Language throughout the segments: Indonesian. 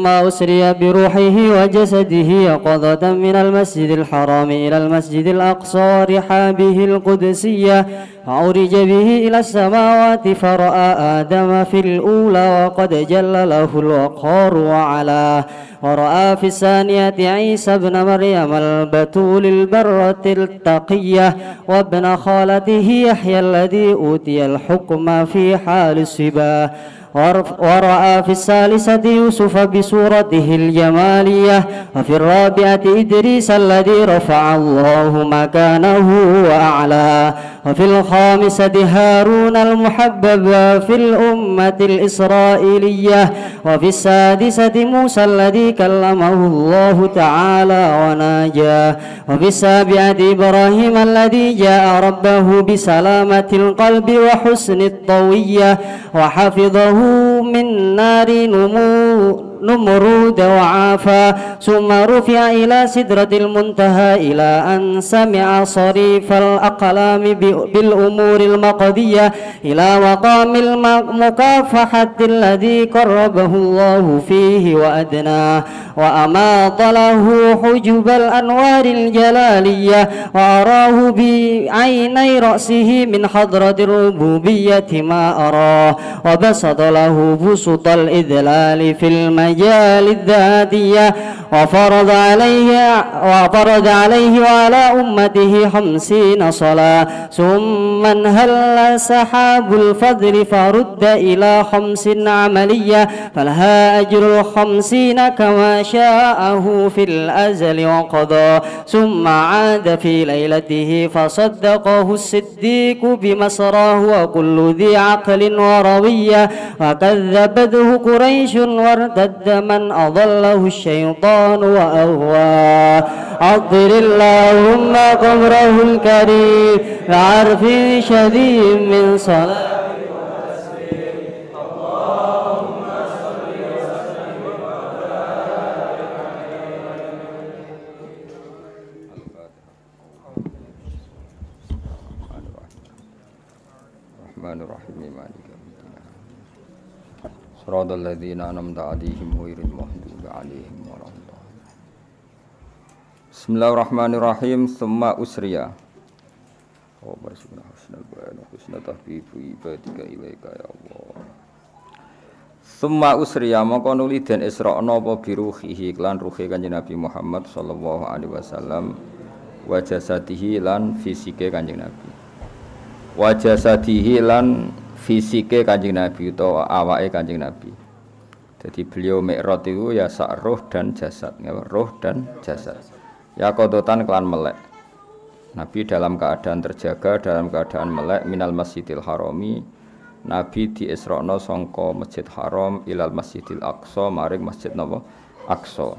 ثم أسري بروحه وجسده يقظة من المسجد الحرام إلى المسجد الأقصى رحابه القدسية فعرج به إلى السماوات فرأى آدم في الأولى وقد جل له الوقار وعلاه ورأى في الثانية عيسى ابن مريم البتول البرة التقية وابن خالته يحيى الذي أوتي الحكم في حال السباه ورأى في الثالثة يوسف بصورته الجمالية وفي الرابعة إدريس الذي رفع الله مكانه وأعلى. وفي الخامسة هارون المحبب في الأمة الإسرائيلية وفي السادسة موسى الذي كلمه الله تعالى وناجاه وفي السابعة إبراهيم الذي جاء ربه بسلامة القلب وحسن الطوية وحفظه من نار نمو نمرود وعافى ثم رفع إلى سدرة المنتهى إلى أن سمع صريف الأقلام بالأمور المقضية إلى مقام المكافحة الذي قربه الله فيه وأدناه. وأماط له حجب الأنوار الجلالية وأراه بعيني رأسه من حضرة الربوبية ما أراه وبسط له بسط الإذلال في المجال الذاتية وفرض عليه وفرض عليه وعلى أمته خمسين صلاة ثم انهل سحاب الفضل فرد إلى خمس عملية فلها أجر الخمسين كما شاءه في الأزل وقضى ثم عاد في ليلته فصدقه الصديق بمسراه وكل ذي عقل وروية وكذبته قريش وارتد من أضله الشيطان وأغواه عطر اللهم قبره الكريم بعرف شديد من صلاة صراط الذين أنعمت عليهم غير المغضوب عليهم ولا بسم الله الرحمن الرحيم ثم أسريا خبر سبحانه حسن البيان وحسن تحبيب عبادك إليك يا الله ثم أسريا maka nuli den Isra napa biruhihi lan ruhi Kanjeng Nabi Muhammad sallallahu alaihi wasallam wa jasadihi lan fisike Kanjeng Nabi wa jasadihi lan fisike Kanjeng Nabi utawa awake Kanjeng Nabi. Jadi beliau mi'raj itu ya sak roh dan jasad, ya, roh dan jasad. Ya kodotan kelan melek. Nabi dalam keadaan terjaga, dalam keadaan melek minal masjidil harami. Nabi di Isra'na sangka Masjid Haram ilal Masjidil Aqsa maring Masjid napa? Aqsa.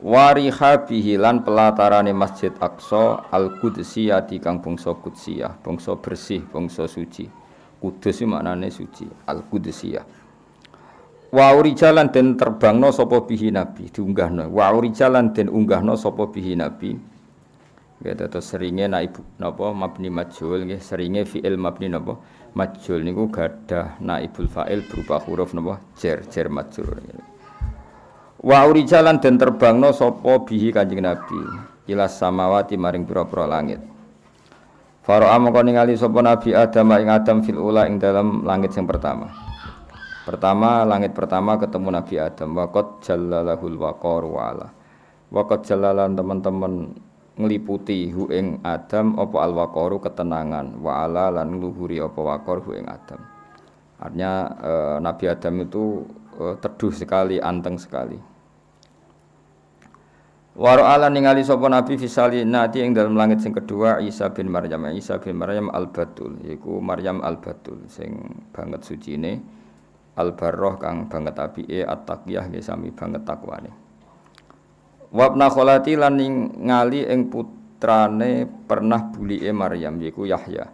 Wariha bihi lan pelatarane Masjid Aqsa al-Qudsiyah kang bangsa Qudsiyah, bangsa bersih, bangsa suci. Kudus itu maknanya suci, al kudusiyah. Wa jalan den terbangno sapa bihi nabi diunggahno. Wa jalan den unggahno sapa bihi nabi. Gitu terus seringnya naib napa mabni majhul nggih seringe fi'il mabni napa majhul niku gadah naibul fa'il berupa huruf napa jar jar majrur. Wa jalan den terbangno sapa bihi Kanjeng Nabi ila samawati maring pira-pira langit. Fara'a mongko ningali sapa Nabi Adam ing Adam fil ula ing dalam langit yang pertama. Pertama langit pertama ketemu Nabi Adam waqad jallalahul waqar wa ala. Waqad jallalan teman-teman ngliputi hu ing Adam apa al waqaru ketenangan wa lan ngluhuri apa waqar hu ing Adam. Artinya eh, Nabi Adam itu eh, teduh sekali, anteng sekali. Waro ala ningali sapa Nabi fisali nati ing dalam langit sing kedua Isa bin Maryam. Isa bin Maryam al Batul yaiku Maryam al Batul sing banget sucine al Barroh kang banget apike at-taqiyah nggih sami banget takwane. Wabna kholati lan ningali ing putrane pernah bulike Maryam yaiku Yahya.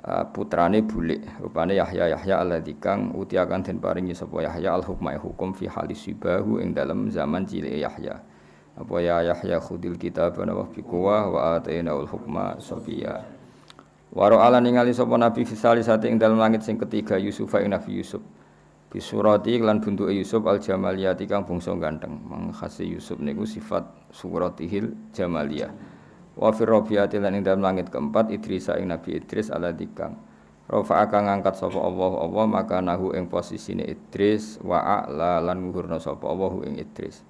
Uh, putrane bulik rupane Yahya Yahya alladzi kang utiakan den paringi sapa Yahya al hukma hukum fi halis sibahu ing dalam zaman cilik Yahya apa ya Yahya khudil kitab wa bi quwwah wa atainaul hukma sabiya. Waro ala ningali sapa Nabi fisali sate ing dalam langit sing ketiga Yusuf ing Nabi Yusuf. Bisurati lan bentuke Yusuf al jamaliyati kang bangsa ganteng. Mangkhase Yusuf niku sifat suratihil jamaliyah. Wa fi rabiati lan ing dalam langit keempat Idris ing Nabi Idris ala dikang Rafa akan ngangkat sapa Allah Allah maka nahu ing posisine Idris wa a'la lan nguhurna sapa Allah ing Idris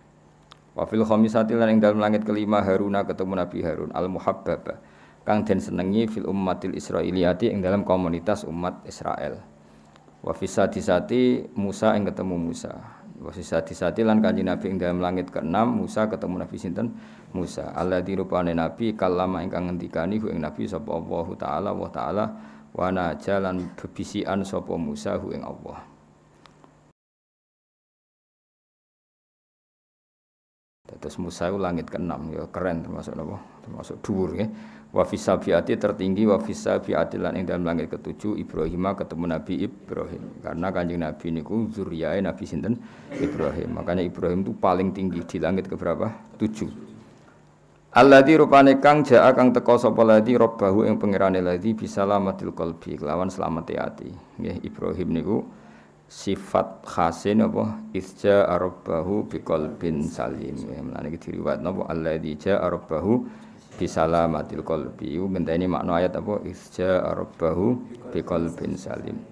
Wa fil khamisati lan ing dalam langit kelima Haruna ketemu Nabi Harun al muhabbaba kang den senengi fil ummatil Israiliyati ing dalam komunitas umat Israel. Wa sati Musa ing ketemu Musa. Wa sati lan kanjeng Nabi ing dalam langit keenam Musa ketemu Nabi sinten? Musa. Allah dirupane Nabi kalama ingkang ngendikani hu ing Nabi sapa Allah taala wa taala wa najalan bebisian sapa Musa hu ing Allah. Terus Musa itu langit keenam ya keren termasuk apa? Termasuk dhuwur ya. Wa fisabiati tertinggi wa fisabiati lan ing dalam langit ketujuh Ibrahim ketemu Nabi Ibrahim. Karena Kanjeng Nabi niku zuriyae Nabi sinten Ibrahim. Makanya Ibrahim itu paling tinggi di langit ke berapa? Tujuh. Alladzi rupane kang jaa kang teka sapa ladzi robbahu ing pangerane ladzi bisalamatil qalbi kelawan selamat ati. Nggih Ibrahim niku sifat khasin apa? Isja arabahu biqalbin salim. Ya mlane iki diriwayat napa alladzi ja arabahu bisalamatil qalbi. Ngenteni makna ayat apa? Isja arabahu biqalbin salim.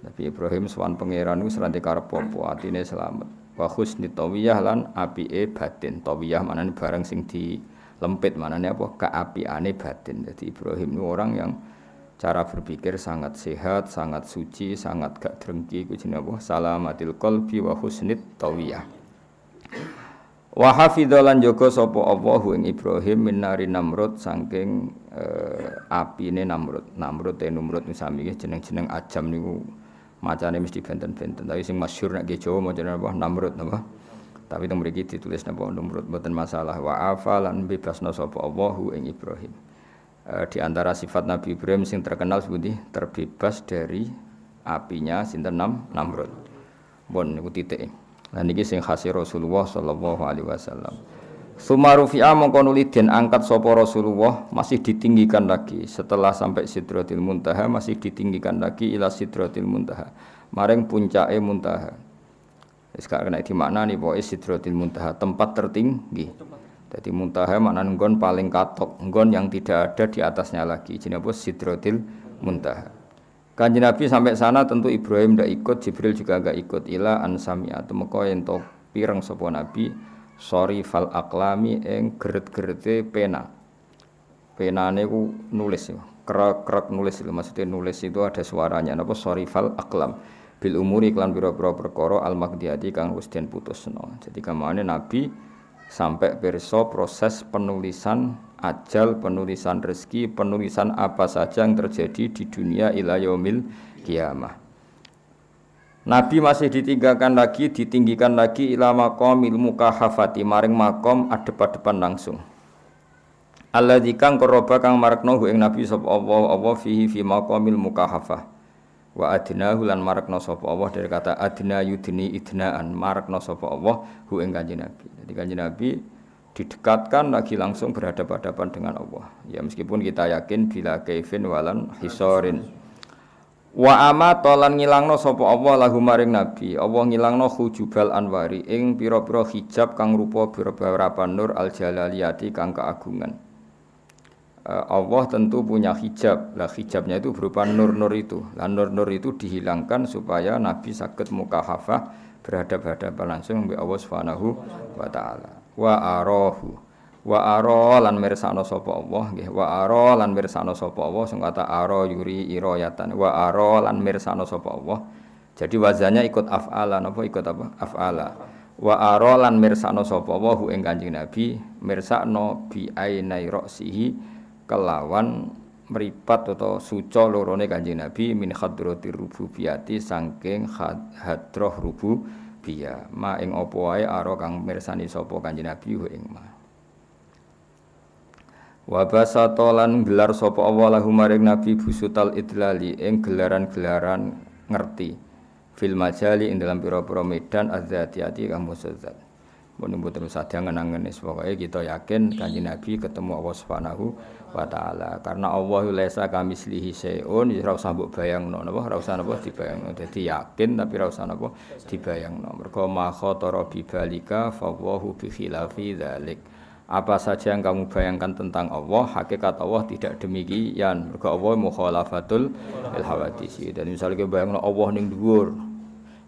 Nabi Ibrahim sowan pangeran iku serante karep atine selamat. Wa husni tawiyah lan apike batin. Tawiyah manane barang sing di lempit manane apa? Kaapiane batin. Jadi Ibrahim itu orang yang cara berpikir sangat sehat, sangat suci, sangat gak drengki ku jenenge apa? Salamatil qalbi wa husnit tawiyah. Wa hafidzalan jaga sapa Allah ing Ibrahim minari Namrud saking eh, apine Namrud. Namrud te Namrud sami jeneng-jeneng ajam niku macane mesti benten-benten. Tapi sing masyhur nek Jawa macane apa? Namrud napa? Tapi teng mriki ditulis napa Namrud mboten masalah. Wa afalan bebasna sapa Allah ing Ibrahim. Eh, di antara sifat Nabi Ibrahim yang terkenal seperti terbebas dari apinya sinten Nam Namrud. Bon niku titik. Lah niki sing khas Rasulullah sallallahu alaihi wasallam. Sumarufi'a mongko nuli den angkat sapa Rasulullah masih ditinggikan lagi setelah sampai Sidratil Muntaha masih ditinggikan lagi ila Sidratil Muntaha maring puncake Muntaha. Wis gak kena dimaknani pokoke Sidratil Muntaha tempat tertinggi. Jadi muntaha makna nggon paling katok, nggon yang tidak ada di atasnya lagi. Jadi apa sidrotil muntaha. Kanjeng Nabi sampai sana tentu Ibrahim tidak ikut, Jibril juga agak ikut. Ila ansami atau meko ento pireng sapa Nabi sorry fal aklami eng geret-gerete pena. Penane ku nulis ya. Krek-krek nulis itu maksudnya nulis itu ada suaranya. Napa sorry fal aklam bil umuri klan biro-biro perkara al magdiati kang wis den putusno. Jadi kamane Nabi sampai perso proses penulisan ajal, penulisan rezeki, penulisan apa saja yang terjadi di dunia ilayomil kiamah. Nabi masih ditinggalkan lagi, ditinggikan lagi ila maqamil mukahafati maring makom adep-adepan langsung. Allah kang koroba kang marakno Nabi sapa Allah Allah fihi fi maqamil mukahafah wa adnahu lan marakna sapa Allah dari kata adna yudni idnaan marakna sapa Allah hu ing Nabi. Jadi kanjeng Nabi didekatkan lagi langsung berhadapan-hadapan dengan Allah. Ya meskipun kita yakin bila kaifin walan hisorin. Wa ama tolan ngilangno sapa Allah lahu maring Nabi. Allah ngilangno hujubal anwari ing pira-pira hijab kang rupa beberapa nur al jalaliyati kang keagungan. Eh, Allah tentu punya hijab. Lah hijabnya itu berupa nur-nur itu. Lah nur-nur itu dihilangkan supaya Nabi sakit mukahafah berhadap-hadapan langsung dengan Allah Subhanahu wa taala. Wa arahu wa ara lan mirsana sapa Allah nggih wa ara lan mirsana sapa Allah sing kata ara yuri irayatan wa ara lan mirsana sapa Allah jadi wazannya ikut af'ala napa ikut apa af'ala wa ara lan mirsana sapa Allah ing Kanjeng Nabi mirsakno bi ainai ra'sihi kelawan meripat atau suco lorone kanjeng Nabi min hadratir rububiyati saking hadroh rububiyah ma ing apa wae ara kang mirsani sapa kanjeng Nabi ing ma. Wa basata lan gelar sapa Allah maring Nabi busutal idlali ing gelaran-gelaran ngerti. Fil majali ing dalam pira-pira medan adzatiyati kang musazzat Mun mboten usah diangen-angen pokoke kita yakin Kanjeng Nabi ketemu Allah Subhanahu wa taala. Karena Allah laisa kamislihi syai'un ya ora usah mbok bayangno napa ora usah napa dibayangno. Dadi yakin tapi ora usah napa dibayangno. Mergo ma khatara bi balika fa Allahu bi khilafi. Apa saja yang kamu bayangkan tentang Allah, hakikat Allah tidak demikian. Mergo Allah mukhalafatul il hawadisi. Dan misalnya bayangno Allah ning dhuwur,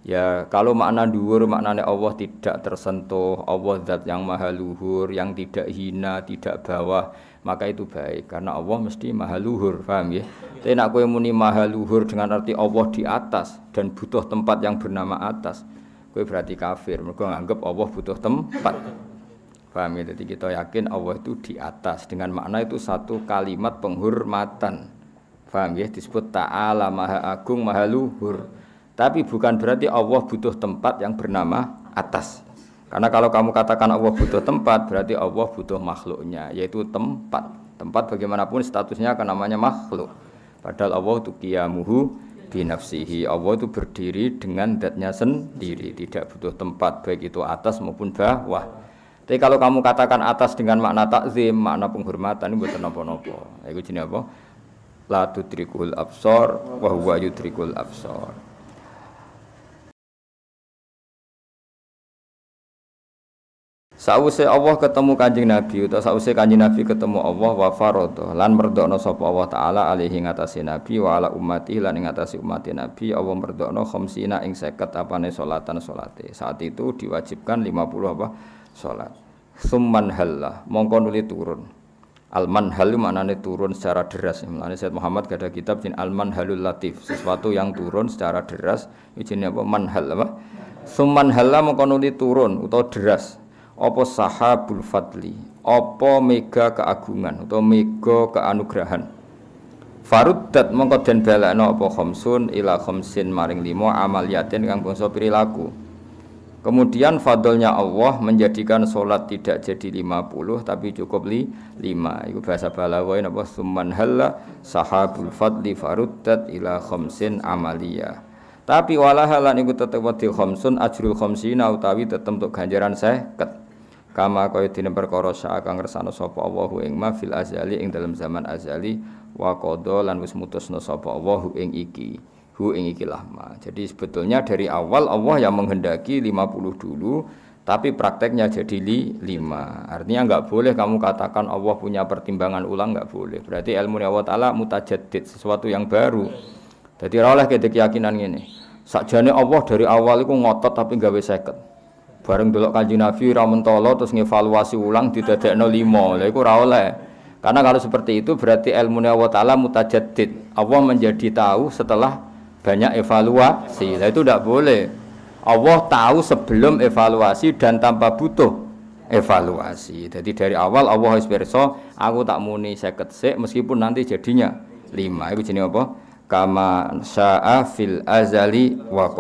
Ya kalau makna dhuwur maknanya Allah tidak tersentuh, Allah zat yang maha luhur, yang tidak hina, tidak bawah, maka itu baik karena Allah mesti maha luhur, paham ya? Tapi nak kowe muni maha luhur dengan arti Allah di atas dan butuh tempat yang bernama atas, kowe berarti kafir. Mergo nganggep Allah butuh tempat. Paham ya? Jadi kita yakin Allah itu di atas dengan makna itu satu kalimat penghormatan. Paham ya? Disebut ta'ala maha agung maha luhur. Tapi bukan berarti Allah butuh tempat yang bernama atas. Karena kalau kamu katakan Allah butuh tempat, berarti Allah butuh makhluknya, yaitu tempat. Tempat bagaimanapun statusnya akan namanya makhluk. Padahal Allah itu kiamuhu binafsihi. Allah itu berdiri dengan datnya sendiri, tidak butuh tempat, baik itu atas maupun bawah. Tapi kalau kamu katakan atas dengan makna takzim, makna penghormatan, ini bukan apa-apa. Itu jenis apa? La tudrikul absor, wa huwa absor. Sause Allah ketemu Kanjeng Nabi utawa sause Kanjeng Nabi ketemu Allah wa faradha lan merdokno sapa Allah taala alaihi ngatasi Nabi wa ala ummati lan ing ngatasi umat Nabi Allah merdokno khamsina ing 50 apane salatan salate. Saat itu diwajibkan 50 apa salat. Summan halla mongko nuli turun. Al manhal maknane turun secara deras. Mulane Said Muhammad ada kitab jin Al manhalul latif, sesuatu yang turun secara deras. Ini apa manhal apa? Summan halla mongko nuli turun utawa deras apa sahabul fadli? Apa mega keagungan atau mega keanugrahan faruddat mongko den balekno apa khamsun ila khamsin maring limo amaliyatin kang bangsa perilaku. Kemudian fadlnya Allah menjadikan sholat tidak jadi 50 tapi cukup li 5. Itu bahasa Balawa apa summan halla sahabul fadli faruddat ila khamsin amaliyah. Tapi walahalan iku tetep wedi khamsun ajrul khamsina utawi tetep untuk ganjaran 50 kama kaya dene perkara sak kang ngersano sapa Allahu ing ma fil azali ing dalam zaman azali wa qada lan wis mutusna sapa Allahu ing iki. Hu ing iki lama jadi sebetulnya dari awal Allah yang menghendaki 50 dulu tapi prakteknya jadi li, lima. Artinya enggak boleh kamu katakan Allah punya pertimbangan ulang enggak boleh. Berarti ilmu Allah Ta'ala mutajaddid sesuatu yang baru. Jadi oleh keyakinan ini sakjane Allah dari awal itu ngotot tapi gawe seket Bareng delok Kanjeng Nabi ra mentolo terus ngevaluasi ulang didadekno 5. Lha iku ora oleh. Karena kalau seperti itu berarti ilmu Allah Ta'ala mutajaddid. Allah menjadi tahu setelah banyak evaluasi. Nah itu tidak boleh. Allah tahu sebelum evaluasi dan tanpa butuh evaluasi. Jadi dari awal Allah harus aku tak muni seket sik meskipun nanti jadinya lima. Itu jenis apa? Kama sya'a fil azali wa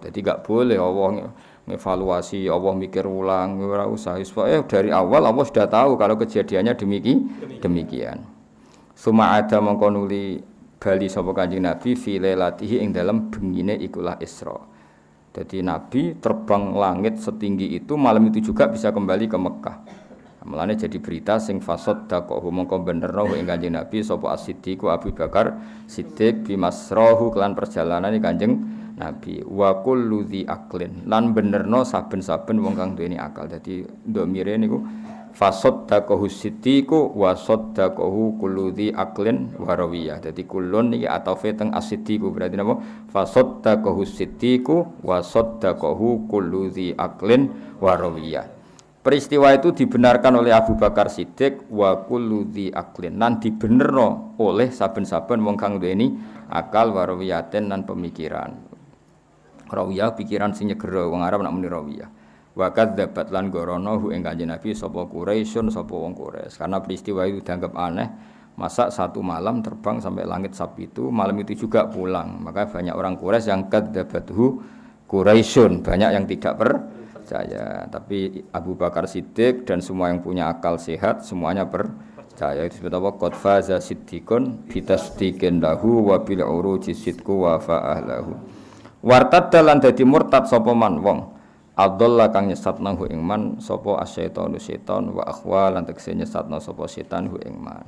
Jadi gak boleh Allah evaluasi Allah mikir ulang ora usah. Eh dari awal Allah sudah tahu kalau kejadiannya demiki demikian. Suma ada mengkonuli bali sapa kanjeng Nabi fi lailatihi ing dalam bengine ikulah Isra. Jadi Nabi terbang langit setinggi itu malam itu juga bisa kembali ke Mekah Mulane jadi berita sing fasad dakohu mongko benerno ing Kanjeng Nabi sapa As-Siddiq Abu Bakar Siddiq bimasrahu kelan perjalanan Kanjeng Nabi wa kullu dzi aklin lan benerno saben-saben wong kang duweni akal. Dadi ndomire niku fasaddaqahu siddiqu wa saddaqahu kullu dzi aklin wa rawiyah. Dadi kulun niki atafe teng as-siddiqu berarti napa? Fasaddaqahu siddiqu wa saddaqahu kullu dzi aklin wa rawiyah. Peristiwa itu dibenarkan oleh Abu Bakar Siddiq wa kullu dzi aklin lan dibenerno oleh saben-saben wong kang duweni akal warawiyaten lan pemikiran rawiyah pikiran sing nyegero wong Arab nak muni rawiyah. Wa kadzabat lan gorono hu ing kanjeng Nabi sapa Quraisyun sapa wong Quraisy. Karena peristiwa itu dianggap aneh masa satu malam terbang sampai langit sapi itu malam itu juga pulang. Maka banyak orang Quraisy yang kadzabathu Quraisyun. Banyak yang tidak percaya. Tapi Abu Bakar Siddiq dan semua yang punya akal sehat semuanya percaya. Itu disebut apa? Qad faza siddiqun bitasdiqin lahu wa bil uruji sidqu wa Wartad dalan dadi murtad sapa man? Wong. Abdullah kang nyesatna hu ing man sapa asyaitonu setan wa akhwa lan tegese nyesatna sapa setan hu ing man